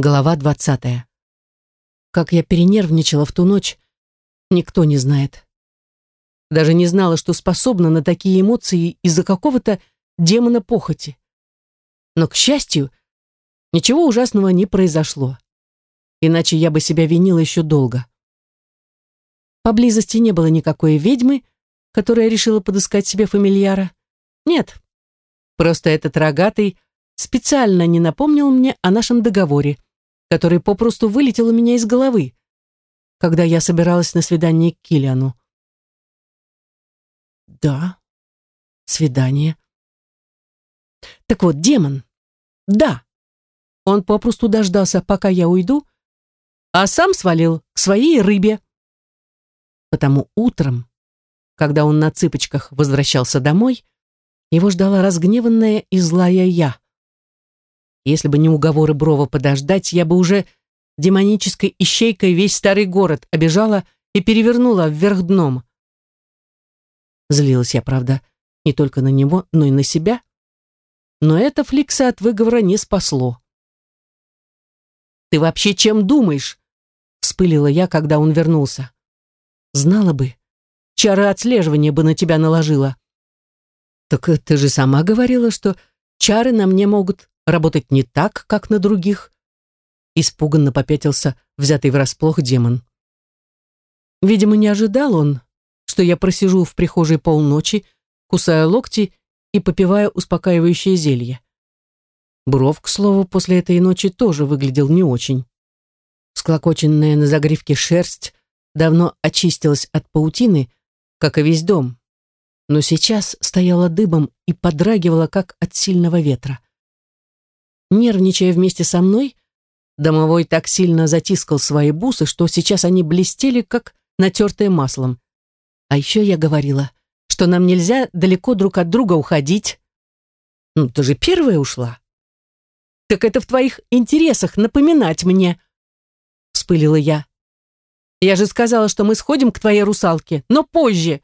Глава 20. Как я перенервничала в ту ночь, никто не знает. Даже не знала, что способна на такие эмоции из-за какого-то демона похоти. Но, к счастью, ничего ужасного не произошло. Иначе я бы себя винила еще долго. Поблизости не было никакой ведьмы, которая решила подыскать себе фамильяра. Нет, просто этот рогатый специально не напомнил мне о нашем договоре – который попросту вылетел у меня из головы, когда я собиралась на свидание к Киллиану. Да, свидание. Так вот, демон. Да. Он попросту дождался, пока я уйду, а сам свалил к своей рыбе. Потому утром, когда он на цыпочках возвращался домой, его ждала разгневанная и злая я — если бы не уговоры Брова подождать, я бы уже демонической ищейкой весь старый город обижала и перевернула вверх дном. Злилась я, правда, не только на него, но и на себя. Но это Фликса от выговора не спасло. «Ты вообще чем думаешь?» — вспылила я, когда он вернулся. «Знала бы. Чары отслеживания бы на тебя наложила». «Так ты же сама говорила, что чары на мне могут работать не так, как на других, испуганно попятился взятый врасплох демон. Видимо, не ожидал он, что я просижу в прихожей полночи, кусая локти и попивая успокаивающее зелье. Бров, к слову, после этой ночи тоже выглядел не очень. Склокоченная на загривке шерсть давно очистилась от паутины, как и весь дом, но сейчас стояла дыбом и подрагивала, как от сильного ветра. Нервничая вместе со мной, домовой так сильно затискал свои бусы, что сейчас они блестели, как натертые маслом. А еще я говорила, что нам нельзя далеко друг от друга уходить. Ну, ты же первая ушла. Так это в твоих интересах напоминать мне, вспылила я. Я же сказала, что мы сходим к твоей русалке, но позже.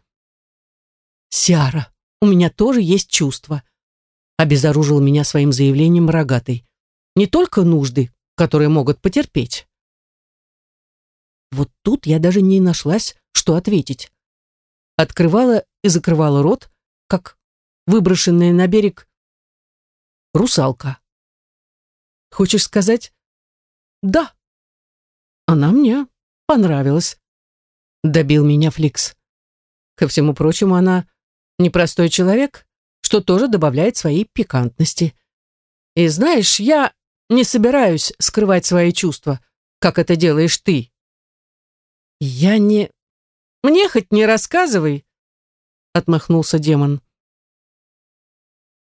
Сиара, у меня тоже есть чувства, обезоружил меня своим заявлением рогатый. Не только нужды, которые могут потерпеть. Вот тут я даже не нашлась, что ответить. Открывала и закрывала рот, как выброшенная на берег русалка. Хочешь сказать? Да. Она мне понравилась. Добил меня Фликс. Ко всему прочему, она непростой человек, что тоже добавляет своей пикантности. И знаешь, я не собираюсь скрывать свои чувства, как это делаешь ты. Я не... Мне хоть не рассказывай, отмахнулся демон.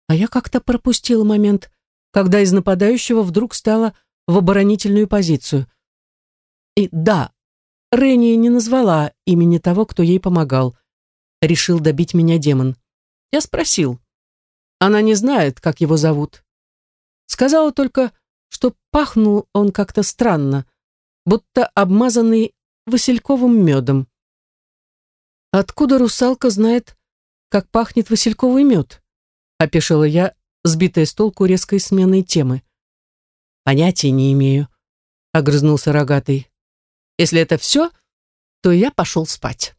А я как-то пропустил момент, когда из нападающего вдруг стало в оборонительную позицию. И да, Ренни не назвала имени того, кто ей помогал. Решил добить меня демон. Я спросил. Она не знает, как его зовут. Сказала только, что пахнул он как-то странно, будто обмазанный васильковым медом. «Откуда русалка знает, как пахнет васильковый мед?» — опешила я, сбитая с толку резкой сменой темы. «Понятия не имею», — огрызнулся рогатый. «Если это все, то я пошел спать».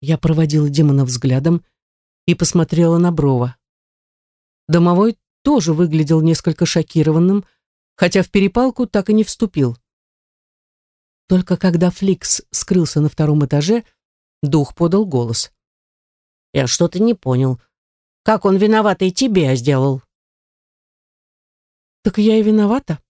Я проводила демона взглядом, — и посмотрела на Брова. Домовой тоже выглядел несколько шокированным, хотя в перепалку так и не вступил. Только когда Фликс скрылся на втором этаже, дух подал голос. «Я что-то не понял. Как он виноватый тебе сделал?» «Так я и виновата,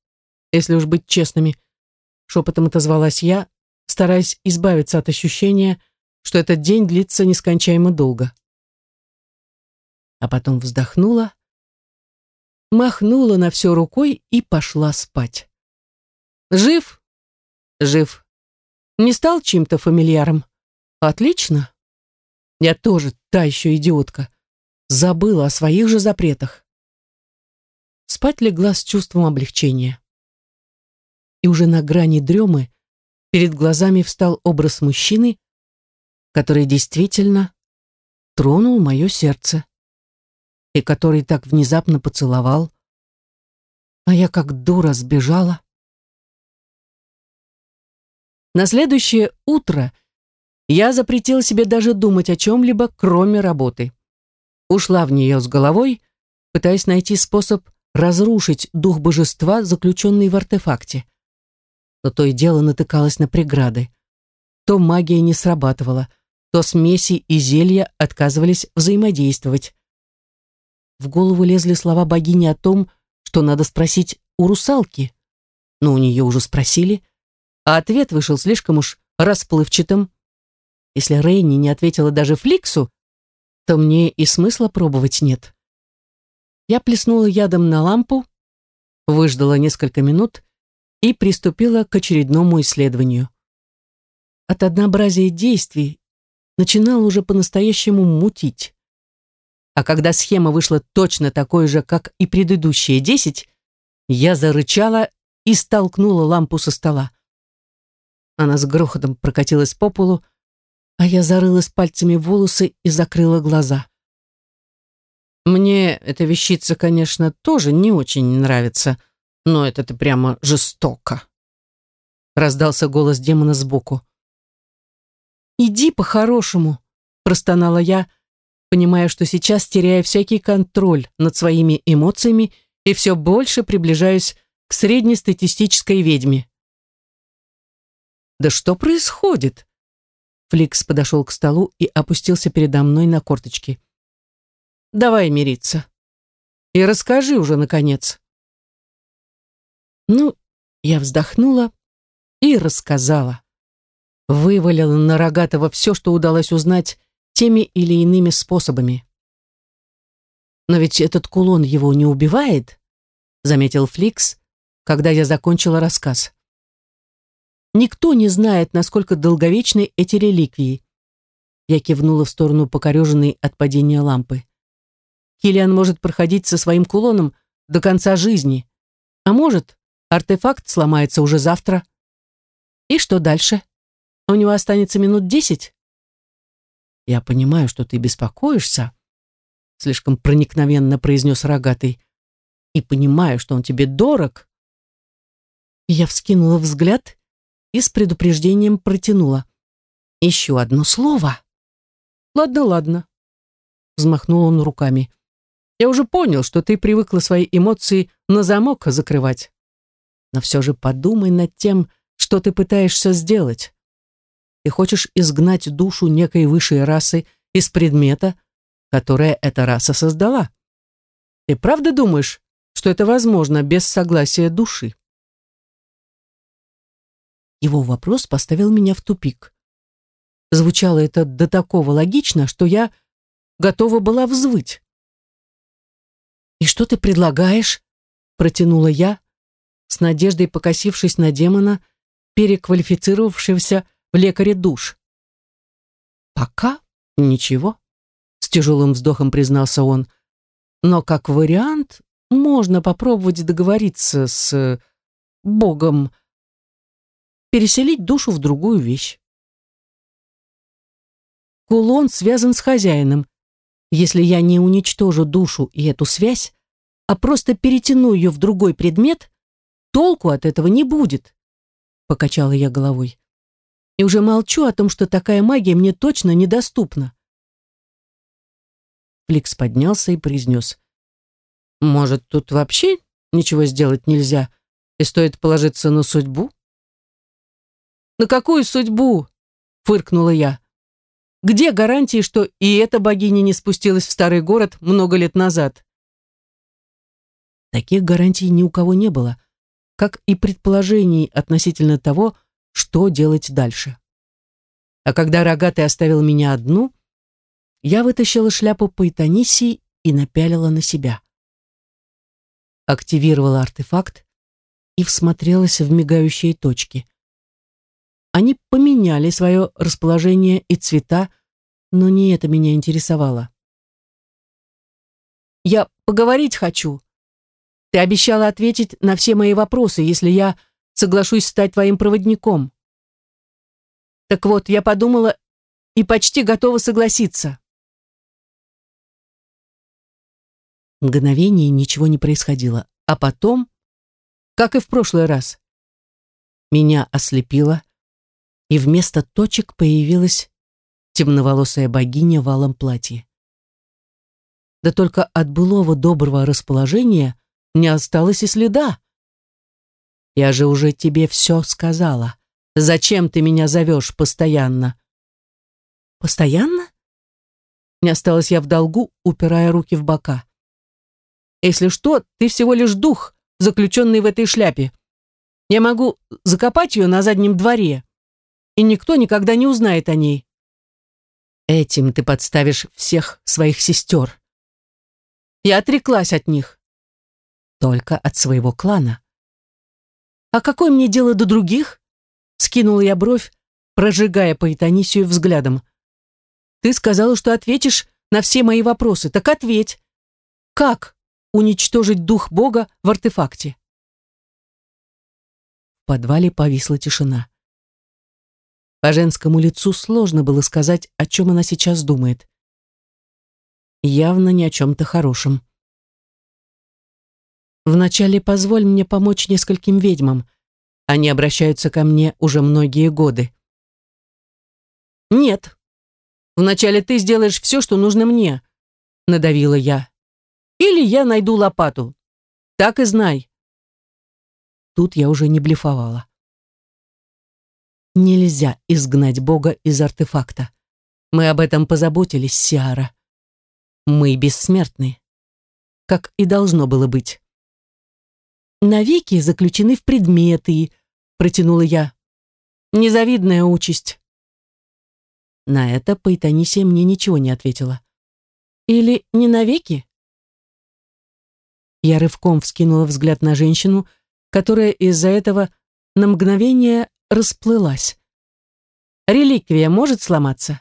если уж быть честными», — шепотом отозвалась я, стараясь избавиться от ощущения, что этот день длится нескончаемо долго а потом вздохнула, махнула на все рукой и пошла спать. «Жив?» «Жив. Не стал чем-то фамильяром? Отлично. Я тоже та еще идиотка. Забыла о своих же запретах». Спать легла с чувством облегчения. И уже на грани дремы перед глазами встал образ мужчины, который действительно тронул мое сердце и который так внезапно поцеловал. А я как дура сбежала. На следующее утро я запретила себе даже думать о чем-либо, кроме работы. Ушла в нее с головой, пытаясь найти способ разрушить дух божества, заключенный в артефакте. Но то и дело натыкалась на преграды. То магия не срабатывала, то смеси и зелья отказывались взаимодействовать. В голову лезли слова богини о том, что надо спросить у русалки. Но у нее уже спросили, а ответ вышел слишком уж расплывчатым. Если Рейни не ответила даже Фликсу, то мне и смысла пробовать нет. Я плеснула ядом на лампу, выждала несколько минут и приступила к очередному исследованию. От однообразия действий начинал уже по-настоящему мутить. А когда схема вышла точно такой же, как и предыдущие десять, я зарычала и столкнула лампу со стола. Она с грохотом прокатилась по полу, а я зарылась пальцами в волосы и закрыла глаза. Мне эта вещица, конечно, тоже не очень нравится, но это ты прямо жестоко. Раздался голос демона сбоку. «Иди по-хорошему», — простонала я, понимая, что сейчас теряю всякий контроль над своими эмоциями и все больше приближаюсь к среднестатистической ведьме. «Да что происходит?» Фликс подошел к столу и опустился передо мной на корточки. «Давай мириться. И расскажи уже, наконец». Ну, я вздохнула и рассказала. Вывалила на рогатого все, что удалось узнать теми или иными способами. Но ведь этот кулон его не убивает, заметил Фликс, когда я закончила рассказ. Никто не знает, насколько долговечны эти реликвии. Я кивнула в сторону покореженной от падения лампы. Килиан может проходить со своим кулоном до конца жизни. А может, артефакт сломается уже завтра. И что дальше? У него останется минут десять? «Я понимаю, что ты беспокоишься», — слишком проникновенно произнес рогатый, «и понимаю, что он тебе дорог». Я вскинула взгляд и с предупреждением протянула. «Еще одно слово». «Ладно, ладно», — взмахнул он руками. «Я уже понял, что ты привыкла свои эмоции на замок закрывать. Но все же подумай над тем, что ты пытаешься сделать и хочешь изгнать душу некой высшей расы из предмета, которое эта раса создала. Ты правда думаешь, что это возможно без согласия души? Его вопрос поставил меня в тупик. Звучало это до такого логично, что я готова была взвыть. «И что ты предлагаешь?» — протянула я, с надеждой покосившись на демона, переквалифицировавшегося в лекаре душ. Пока ничего, с тяжелым вздохом признался он. Но как вариант можно попробовать договориться с э, Богом, переселить душу в другую вещь. Кулон связан с хозяином. Если я не уничтожу душу и эту связь, а просто перетяну ее в другой предмет, толку от этого не будет, — покачала я головой. И уже молчу о том, что такая магия мне точно недоступна. Фликс поднялся и произнес. «Может, тут вообще ничего сделать нельзя, и стоит положиться на судьбу?» «На какую судьбу?» — фыркнула я. «Где гарантии, что и эта богиня не спустилась в старый город много лет назад?» Таких гарантий ни у кого не было, как и предположений относительно того, что делать дальше. А когда рогатый оставил меня одну, я вытащила шляпу Пайтаниси и напялила на себя. Активировала артефакт и всмотрелась в мигающие точки. Они поменяли свое расположение и цвета, но не это меня интересовало. «Я поговорить хочу. Ты обещала ответить на все мои вопросы, если я соглашусь стать твоим проводником. Так вот, я подумала и почти готова согласиться. Мгновение ничего не происходило, а потом, как и в прошлый раз, меня ослепило, и вместо точек появилась темноволосая богиня в алом платье. Да только от былого доброго расположения не осталось и следа. Я же уже тебе все сказала. Зачем ты меня зовешь постоянно? Постоянно? Не осталась я в долгу, упирая руки в бока. Если что, ты всего лишь дух, заключенный в этой шляпе. Я могу закопать ее на заднем дворе, и никто никогда не узнает о ней. Этим ты подставишь всех своих сестер. Я отреклась от них. Только от своего клана. А какое мне дело до других? Скинул я бровь, прожигая Паэтанисию взглядом. Ты сказала, что ответишь на все мои вопросы. Так ответь. Как уничтожить дух Бога в артефакте? В подвале повисла тишина. По женскому лицу сложно было сказать, о чем она сейчас думает. Явно ни о чем-то хорошем. Вначале позволь мне помочь нескольким ведьмам. Они обращаются ко мне уже многие годы. Нет. Вначале ты сделаешь все, что нужно мне, надавила я. Или я найду лопату. Так и знай. Тут я уже не блефовала. Нельзя изгнать Бога из артефакта. Мы об этом позаботились, Сиара. Мы бессмертны. Как и должно было быть навеки заключены в предметы, протянула я. Незавидная участь. На это Паэтанисия мне ничего не ответила. Или не навеки? Я рывком вскинула взгляд на женщину, которая из-за этого на мгновение расплылась. Реликвия может сломаться?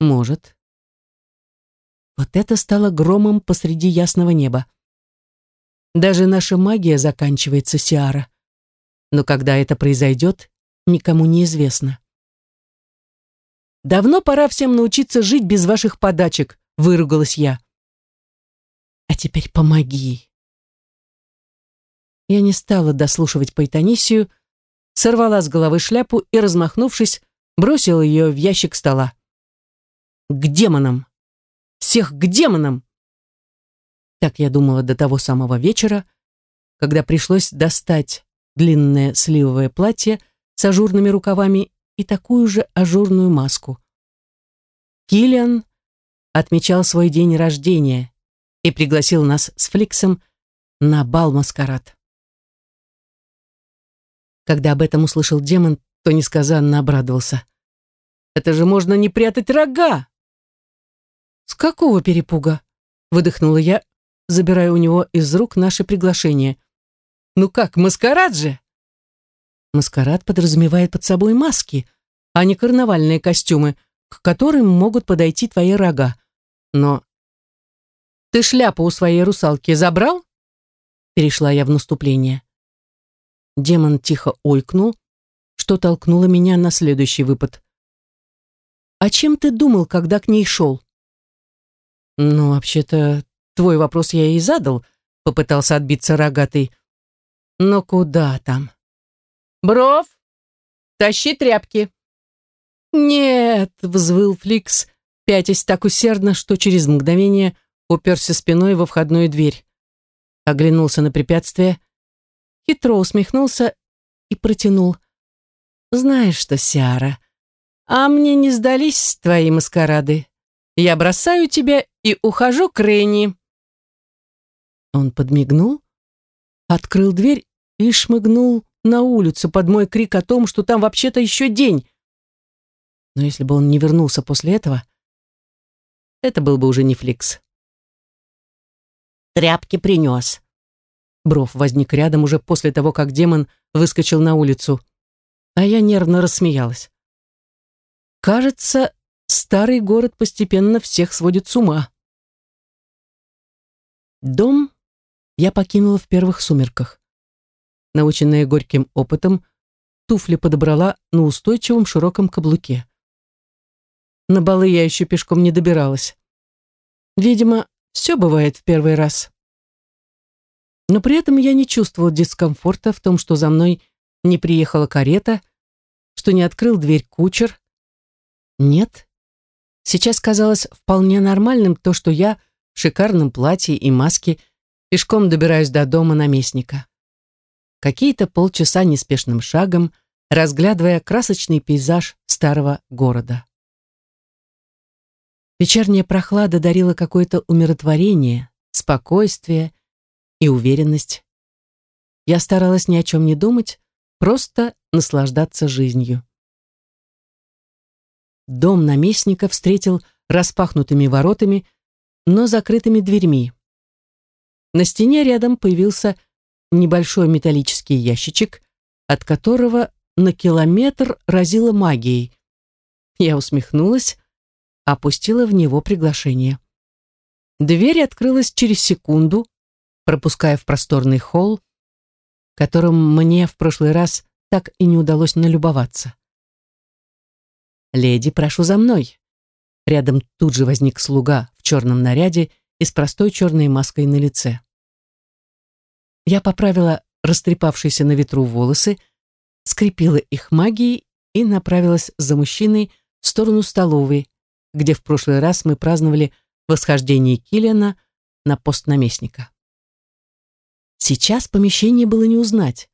Может. Вот это стало громом посреди ясного неба. Даже наша магия заканчивается, Сиара. Но когда это произойдет, никому не известно. «Давно пора всем научиться жить без ваших подачек», — выругалась я. «А теперь помоги». Я не стала дослушивать Пайтонисию, сорвала с головы шляпу и, размахнувшись, бросила ее в ящик стола. «К демонам! Всех к демонам!» Так я думала до того самого вечера, когда пришлось достать длинное сливовое платье с ажурными рукавами и такую же ажурную маску. Киллиан отмечал свой день рождения и пригласил нас с Фликсом на бал-маскарад. Когда об этом услышал демон, то несказанно обрадовался. «Это же можно не прятать рога!» «С какого перепуга?» — выдохнула я забирая у него из рук наше приглашение. «Ну как, маскарад же?» Маскарад подразумевает под собой маски, а не карнавальные костюмы, к которым могут подойти твои рога. Но... «Ты шляпу у своей русалки забрал?» Перешла я в наступление. Демон тихо ойкнул, что толкнуло меня на следующий выпад. «А чем ты думал, когда к ней шел?» «Ну, вообще-то, Твой вопрос я и задал, попытался отбиться рогатый. Но куда там? Бров, тащи тряпки. Нет, взвыл Фликс, пятясь так усердно, что через мгновение уперся спиной во входную дверь. Оглянулся на препятствие, хитро усмехнулся и протянул. «Знаешь что, Сиара, а мне не сдались твои маскарады. Я бросаю тебя и ухожу к Ренни». Он подмигнул, открыл дверь и шмыгнул на улицу под мой крик о том, что там вообще-то еще день. Но если бы он не вернулся после этого, это был бы уже не Фликс. «Тряпки принес». Бров возник рядом уже после того, как демон выскочил на улицу. А я нервно рассмеялась. «Кажется, старый город постепенно всех сводит с ума». Дом я покинула в первых сумерках. Наученная горьким опытом, туфли подобрала на устойчивом широком каблуке. На балы я еще пешком не добиралась. Видимо, все бывает в первый раз. Но при этом я не чувствовала дискомфорта в том, что за мной не приехала карета, что не открыл дверь кучер. Нет. Сейчас казалось вполне нормальным то, что я в шикарном платье и маске – Пешком добираюсь до дома наместника. Какие-то полчаса неспешным шагом, разглядывая красочный пейзаж старого города. Вечерняя прохлада дарила какое-то умиротворение, спокойствие и уверенность. Я старалась ни о чем не думать, просто наслаждаться жизнью. Дом наместника встретил распахнутыми воротами, но закрытыми дверьми. На стене рядом появился небольшой металлический ящичек, от которого на километр разило магией. Я усмехнулась, опустила в него приглашение. Дверь открылась через секунду, пропуская в просторный холл, которым мне в прошлый раз так и не удалось налюбоваться. «Леди, прошу за мной!» Рядом тут же возник слуга в черном наряде и с простой черной маской на лице. Я поправила растрепавшиеся на ветру волосы, скрепила их магией и направилась за мужчиной в сторону столовой, где в прошлый раз мы праздновали восхождение Киллиана на пост наместника. Сейчас помещение было не узнать.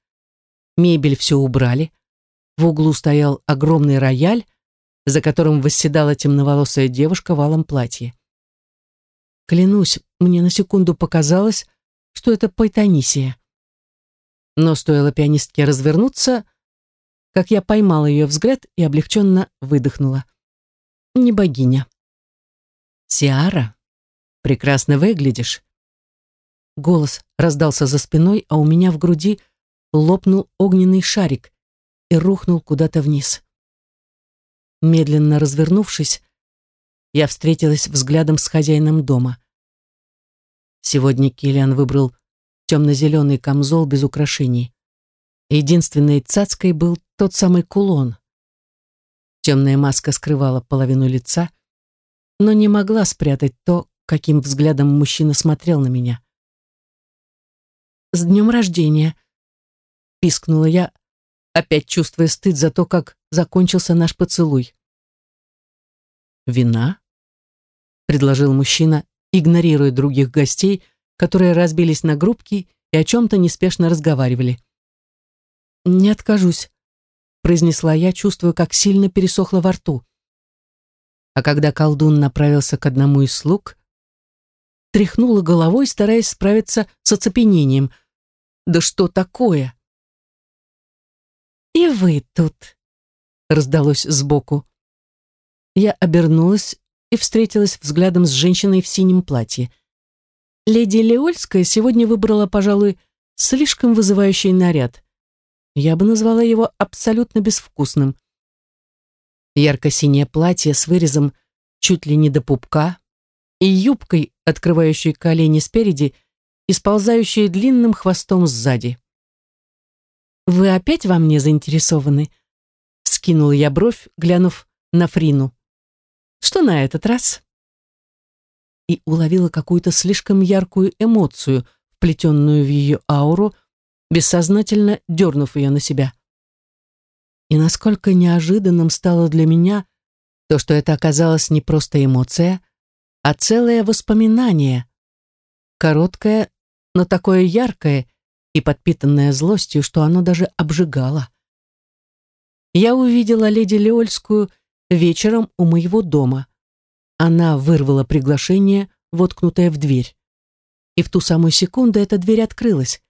Мебель все убрали, в углу стоял огромный рояль, за которым восседала темноволосая девушка в алом платье. Клянусь, мне на секунду показалось, что это Пайтанисия. Но стоило пианистке развернуться, как я поймала ее взгляд и облегченно выдохнула. Не богиня. «Сиара, прекрасно выглядишь». Голос раздался за спиной, а у меня в груди лопнул огненный шарик и рухнул куда-то вниз. Медленно развернувшись, я встретилась взглядом с хозяином дома. Сегодня Киллиан выбрал темно-зеленый камзол без украшений. Единственной цацкой был тот самый кулон. Темная маска скрывала половину лица, но не могла спрятать то, каким взглядом мужчина смотрел на меня. «С днем рождения!» — пискнула я, опять чувствуя стыд за то, как закончился наш поцелуй. «Вина?» предложил мужчина, игнорируя других гостей, которые разбились на группки и о чем-то неспешно разговаривали. «Не откажусь», — произнесла я, чувствуя, как сильно пересохло во рту. А когда колдун направился к одному из слуг, тряхнула головой, стараясь справиться с оцепенением. «Да что такое?» «И вы тут», — раздалось сбоку. Я обернулась и встретилась взглядом с женщиной в синем платье. Леди Леольская сегодня выбрала, пожалуй, слишком вызывающий наряд. Я бы назвала его абсолютно безвкусным. Ярко-синее платье с вырезом чуть ли не до пупка и юбкой, открывающей колени спереди и сползающей длинным хвостом сзади. «Вы опять во мне заинтересованы?» — скинула я бровь, глянув на Фрину. Что на этот раз? И уловила какую-то слишком яркую эмоцию, вплетенную в ее ауру, бессознательно дернув ее на себя. И насколько неожиданным стало для меня то, что это оказалось не просто эмоция, а целое воспоминание. Короткое, но такое яркое и подпитанное злостью, что оно даже обжигало. Я увидела леди Леольскую вечером у моего дома. Она вырвала приглашение, воткнутое в дверь. И в ту самую секунду эта дверь открылась.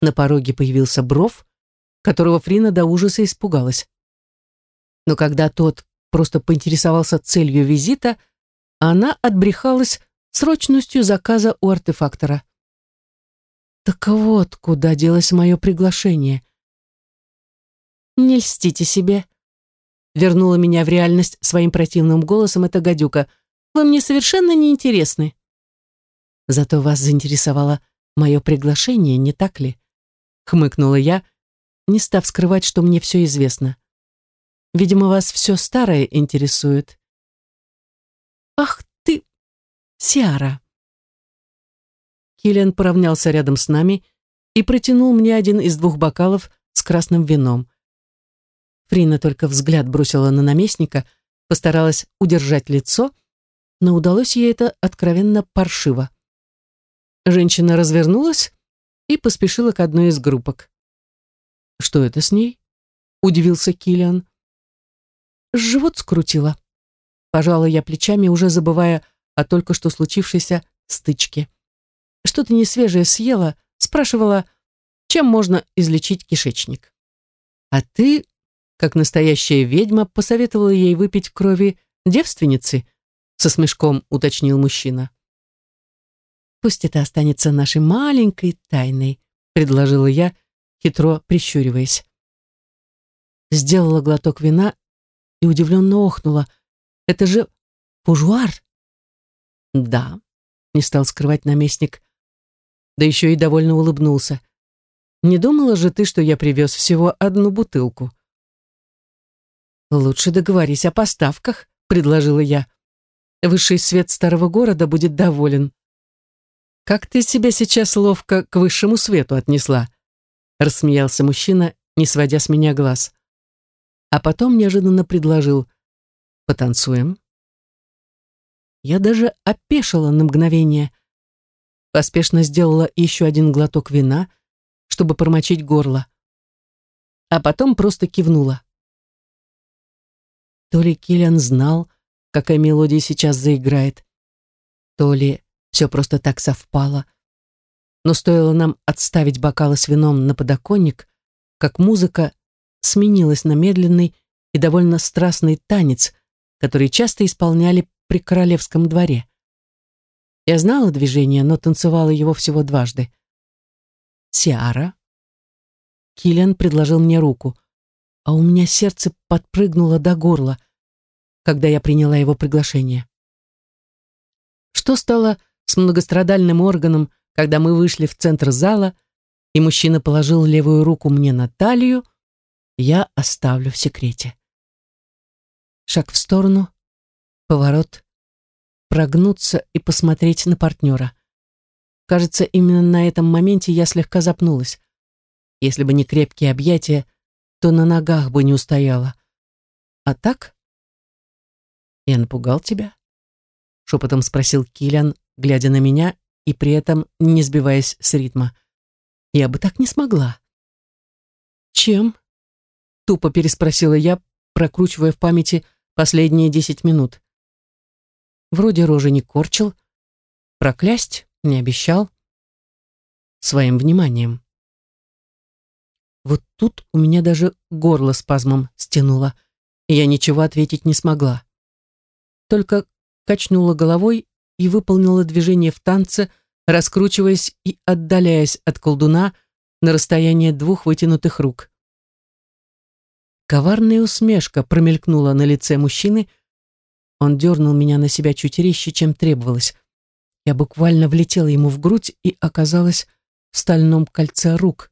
На пороге появился Бров, которого Фрина до ужаса испугалась. Но когда тот просто поинтересовался целью визита, она отбрехалась срочностью заказа у артефактора. Так вот, куда делось мое приглашение. «Не льстите себе», Вернула меня в реальность своим противным голосом эта гадюка. «Вы мне совершенно неинтересны». «Зато вас заинтересовало мое приглашение, не так ли?» Хмыкнула я, не став скрывать, что мне все известно. «Видимо, вас все старое интересует». «Ах ты, Сиара!» Киллиан поравнялся рядом с нами и протянул мне один из двух бокалов с красным вином. Фрина только взгляд бросила на наместника, постаралась удержать лицо, но удалось ей это откровенно паршиво. Женщина развернулась и поспешила к одной из группок. «Что это с ней?» — удивился Киллиан. «Живот скрутила». Пожала я плечами, уже забывая о только что случившейся стычке. Что-то несвежее съела, спрашивала, чем можно излечить кишечник. «А ты как настоящая ведьма посоветовала ей выпить крови девственницы, со смешком уточнил мужчина. «Пусть это останется нашей маленькой тайной», предложила я, хитро прищуриваясь. Сделала глоток вина и удивленно охнула. «Это же пужуар!» «Да», — не стал скрывать наместник, да еще и довольно улыбнулся. «Не думала же ты, что я привез всего одну бутылку?» «Лучше договорись о поставках», — предложила я. «Высший свет старого города будет доволен». «Как ты себя сейчас ловко к высшему свету отнесла?» — рассмеялся мужчина, не сводя с меня глаз. А потом неожиданно предложил «Потанцуем». Я даже опешила на мгновение. Поспешно сделала еще один глоток вина, чтобы промочить горло. А потом просто кивнула. То ли Киллиан знал, какая мелодия сейчас заиграет, то ли все просто так совпало. Но стоило нам отставить бокалы с вином на подоконник, как музыка сменилась на медленный и довольно страстный танец, который часто исполняли при королевском дворе. Я знала движение, но танцевала его всего дважды. Сиара. Киллиан предложил мне руку а у меня сердце подпрыгнуло до горла, когда я приняла его приглашение. Что стало с многострадальным органом, когда мы вышли в центр зала, и мужчина положил левую руку мне на талию, я оставлю в секрете. Шаг в сторону, поворот, прогнуться и посмотреть на партнера. Кажется, именно на этом моменте я слегка запнулась. Если бы не крепкие объятия, то на ногах бы не устояла. А так? Я напугал тебя? Шепотом спросил Киллиан, глядя на меня и при этом не сбиваясь с ритма. Я бы так не смогла. Чем? Тупо переспросила я, прокручивая в памяти последние десять минут. Вроде рожи не корчил, проклясть не обещал. Своим вниманием. Вот тут у меня даже горло спазмом стянуло, и я ничего ответить не смогла. Только качнула головой и выполнила движение в танце, раскручиваясь и отдаляясь от колдуна на расстояние двух вытянутых рук. Коварная усмешка промелькнула на лице мужчины. Он дернул меня на себя чуть резче, чем требовалось. Я буквально влетела ему в грудь и оказалась в стальном кольце рук.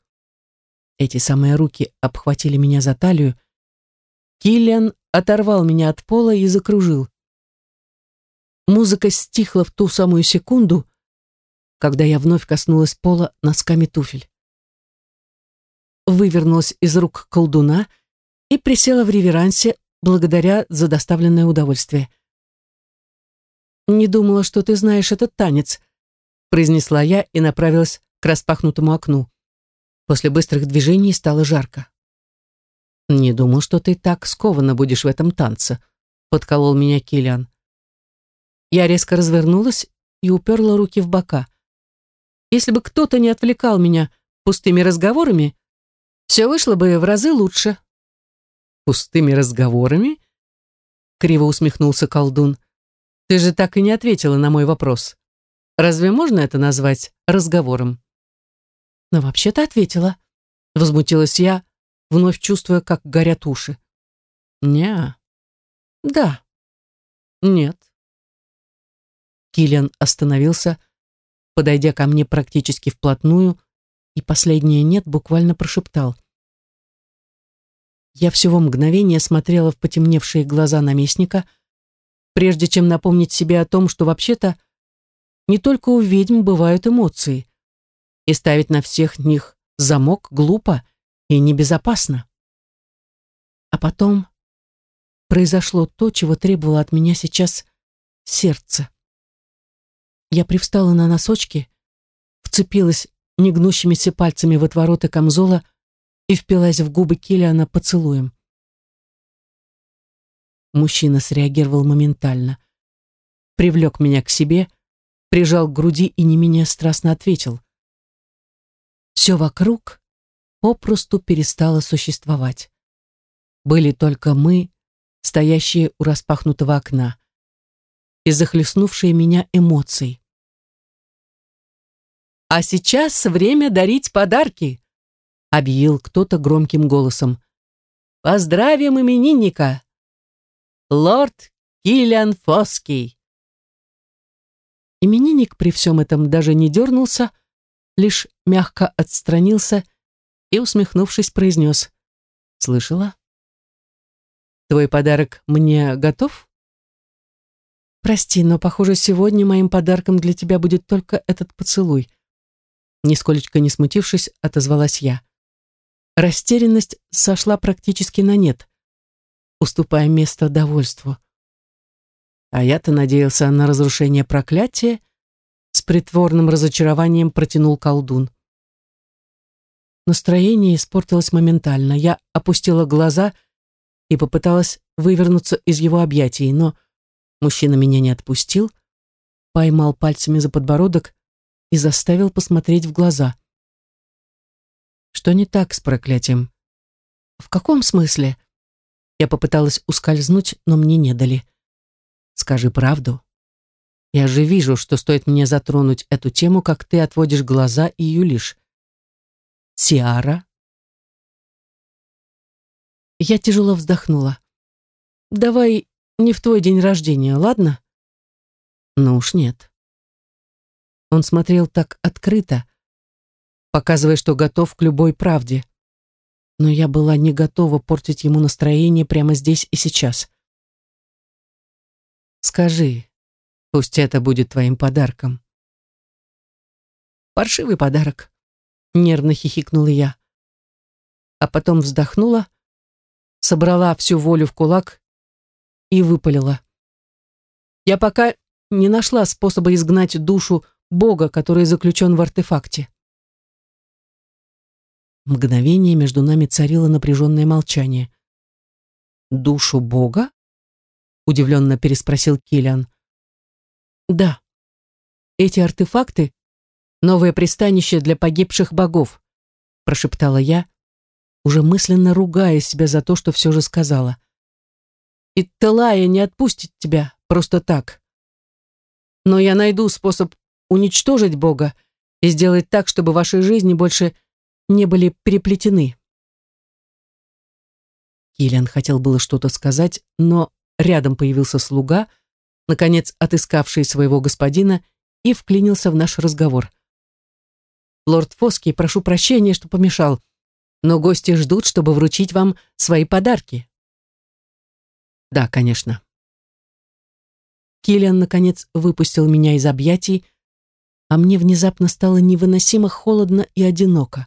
Эти самые руки обхватили меня за талию. Киллиан оторвал меня от пола и закружил. Музыка стихла в ту самую секунду, когда я вновь коснулась пола носками туфель. Вывернулась из рук колдуна и присела в реверансе, благодаря за доставленное удовольствие. «Не думала, что ты знаешь этот танец», произнесла я и направилась к распахнутому окну. После быстрых движений стало жарко. «Не думал, что ты так скованно будешь в этом танце», — подколол меня Киллиан. Я резко развернулась и уперла руки в бока. Если бы кто-то не отвлекал меня пустыми разговорами, все вышло бы в разы лучше. «Пустыми разговорами?» — криво усмехнулся колдун. «Ты же так и не ответила на мой вопрос. Разве можно это назвать разговором?» Но вообще-то ответила. Возмутилась я, вновь чувствуя, как горят уши. не Да. Нет. Киллиан остановился, подойдя ко мне практически вплотную, и последнее «нет» буквально прошептал. Я всего мгновение смотрела в потемневшие глаза наместника, прежде чем напомнить себе о том, что вообще-то не только у ведьм бывают эмоции — и ставить на всех них замок глупо и небезопасно. А потом произошло то, чего требовало от меня сейчас сердце. Я привстала на носочки, вцепилась негнущимися пальцами в отвороты камзола и впилась в губы Киллиана поцелуем. Мужчина среагировал моментально. Привлек меня к себе, прижал к груди и не менее страстно ответил. Все вокруг попросту перестало существовать. Были только мы, стоящие у распахнутого окна, и захлестнувшие меня эмоции. «А сейчас время дарить подарки», — объявил кто-то громким голосом. «Поздравим именинника! Лорд Киллиан Фоский!» Именинник при всем этом даже не дернулся, — лишь мягко отстранился и, усмехнувшись, произнес «Слышала? Твой подарок мне готов?» «Прости, но, похоже, сегодня моим подарком для тебя будет только этот поцелуй», нисколечко не смутившись, отозвалась я. Растерянность сошла практически на нет, уступая место довольству. А я-то надеялся на разрушение проклятия, с притворным разочарованием протянул колдун. Настроение испортилось моментально. Я опустила глаза и попыталась вывернуться из его объятий, но мужчина меня не отпустил, поймал пальцами за подбородок и заставил посмотреть в глаза. Что не так с проклятием? В каком смысле? Я попыталась ускользнуть, но мне не дали. Скажи правду. Я же вижу, что стоит мне затронуть эту тему, как ты отводишь глаза и юлишь. Сиара? Я тяжело вздохнула. Давай не в твой день рождения, ладно? Ну уж нет. Он смотрел так открыто, показывая, что готов к любой правде. Но я была не готова портить ему настроение прямо здесь и сейчас. «Скажи, Пусть это будет твоим подарком. Паршивый подарок, нервно хихикнула я. А потом вздохнула, собрала всю волю в кулак и выпалила. Я пока не нашла способа изгнать душу Бога, который заключен в артефакте. Мгновение между нами царило напряженное молчание. «Душу Бога?» — удивленно переспросил Киллиан. Да. Эти артефакты — новое пристанище для погибших богов, прошептала я, уже мысленно ругая себя за то, что все же сказала. И Телая не отпустит тебя просто так. Но я найду способ уничтожить бога и сделать так, чтобы ваши жизни больше не были переплетены. Киллиан хотел было что-то сказать, но рядом появился слуга — наконец отыскавший своего господина, и вклинился в наш разговор. «Лорд Фоски, прошу прощения, что помешал, но гости ждут, чтобы вручить вам свои подарки». «Да, конечно». Киллиан, наконец, выпустил меня из объятий, а мне внезапно стало невыносимо холодно и одиноко.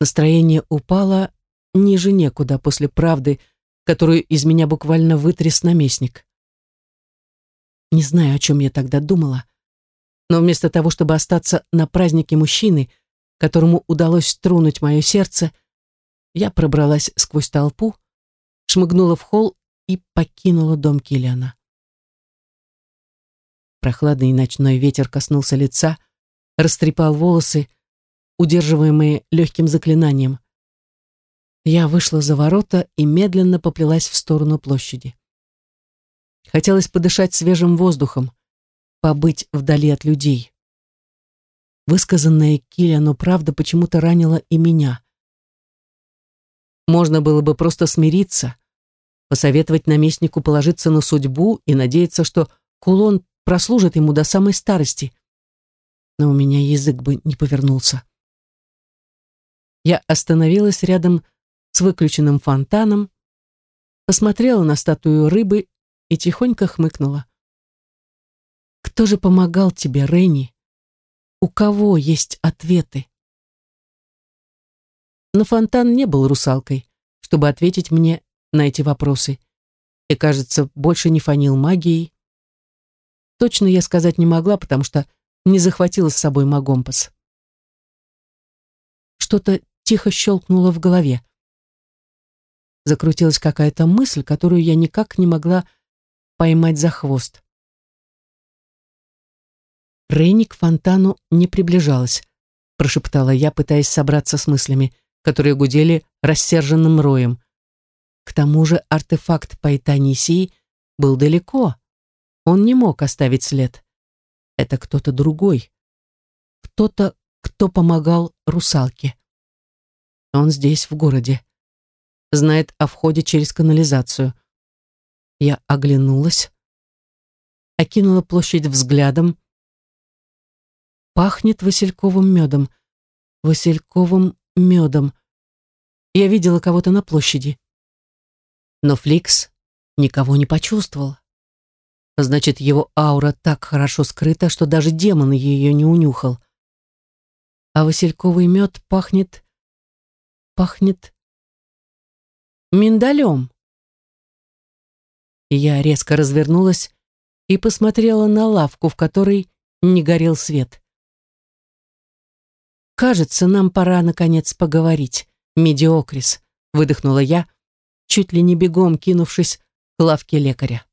Настроение упало ниже некуда после правды, которую из меня буквально вытряс наместник. Не знаю, о чем я тогда думала, но вместо того, чтобы остаться на празднике мужчины, которому удалось струнуть мое сердце, я пробралась сквозь толпу, шмыгнула в холл и покинула дом Киллиана. Прохладный ночной ветер коснулся лица, растрепал волосы, удерживаемые легким заклинанием. Я вышла за ворота и медленно поплелась в сторону площади. Хотелось подышать свежим воздухом, побыть вдали от людей. Высказанная Киллиану правда почему-то ранила и меня. Можно было бы просто смириться, посоветовать наместнику положиться на судьбу и надеяться, что кулон прослужит ему до самой старости. Но у меня язык бы не повернулся. Я остановилась рядом с выключенным фонтаном, посмотрела на статую рыбы и тихонько хмыкнула. «Кто же помогал тебе, Ренни? У кого есть ответы?» Но Фонтан не был русалкой, чтобы ответить мне на эти вопросы, и, кажется, больше не фонил магией. Точно я сказать не могла, потому что не захватила с собой магомпас. Что-то тихо щелкнуло в голове. Закрутилась какая-то мысль, которую я никак не могла поймать за хвост. Рейни к фонтану не приближалась, прошептала я, пытаясь собраться с мыслями, которые гудели рассерженным роем. К тому же артефакт Пайтанисии был далеко. Он не мог оставить след. Это кто-то другой. Кто-то, кто помогал русалке. Он здесь, в городе. Знает о входе через канализацию. Я оглянулась, окинула площадь взглядом. Пахнет васильковым медом. Васильковым медом. Я видела кого-то на площади. Но Фликс никого не почувствовал. Значит, его аура так хорошо скрыта, что даже демон ее не унюхал. А васильковый мед пахнет... пахнет... миндалем. Я резко развернулась и посмотрела на лавку, в которой не горел свет. «Кажется, нам пора, наконец, поговорить, медиокрис», — выдохнула я, чуть ли не бегом кинувшись к лавке лекаря.